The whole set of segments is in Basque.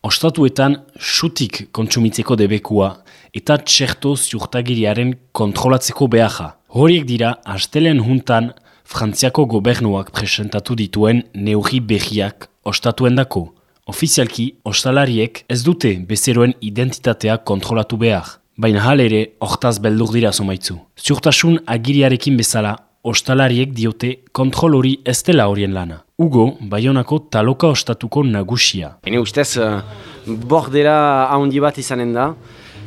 Ostatuetan sutik kontsumitzeko debekua eta txerto ziurtagiriaren kontrolatzeko beharra. Horiek dira, astelen juntan, Frantziako gobernuak presentatu dituen neurri behiak ostatuen dako. Ofizialki, ostalariek ez dute bezeroen identitatea kontrolatu behar. Baina hal ere, hortaz beldur dira somaitzu. Ziurtasun agiriarekin bezala, ostalariek diote kontrol hori ez dela horien lana. Ugo, Bayonako taloka ostatuko nagusia. Hene ustez, uh, bordera ahondi bat izanen da.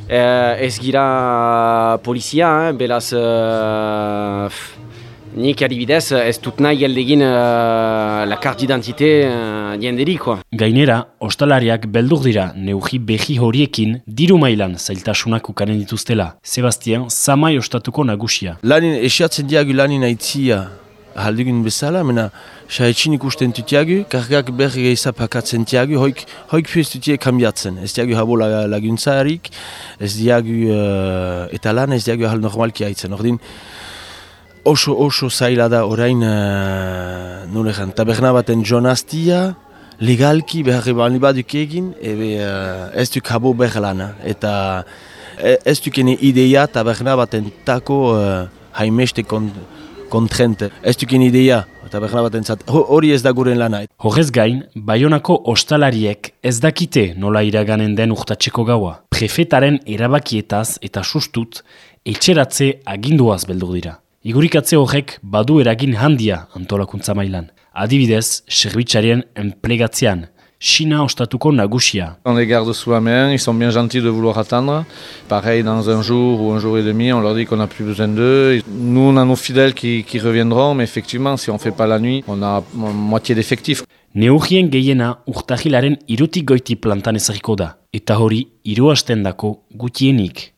Uh, ez gira polizia, eh? beraz... Uh, Nik adibidez ez dut nahi geldegin uh, la carte d'identité uh, dienderi, Gainera, ostalariak beldur dira neugi behi horiekin diru mailan zailtasunak ukanen dituztela. Sebastian, samai ostatuko nagusia. Lanin, esiatzen diagu lanin aitzia haldugun bezala, mena saetxin ikusten tutiagu, kargak berri geizapakatzen tiagu, hoik, hoik piez tutie kambiatzen. Ez diagu habo laguntzarik, ez diagu uh, eta lan ez diagu hal normalki haitzen. Ordin, oso oso zaila da orain uh, nulean taberna baten jonaztia legalki behar bali baduk egin ebe uh, ez duk habo behar lana eta e, ez duk ene ideia taberna baten tako uh, haimeste kont kontrente ez duk ene ideia taberna baten zat hori ez da guren lana Horrez gain, Bayonako ostalariek ez dakite nola iraganen den urtatzeko gaua. Prefetaren erabakietaz eta sustut etxeratze aginduaz beldur dira. Igurikatze horrek badu eragin handia antolakuntza mailan. Adibidez, serbitzarien enplegatzean, China ostatuko nagusia. On les garde sous la main, ils sont bien gentils de vouloir attendre. Pareil, dans un jour ou un jour et demi, on leur dit qu'on n'a plus besoin d'eux. Nous, on a nos fidèles qui, qui reviendront, mais effectivement, si on ne fait pas la nuit, on a moitié d'effectifs. Neugien gehiena urtahilaren irutik goiti plantan ezagiko da, eta hori hiru dako gutienik.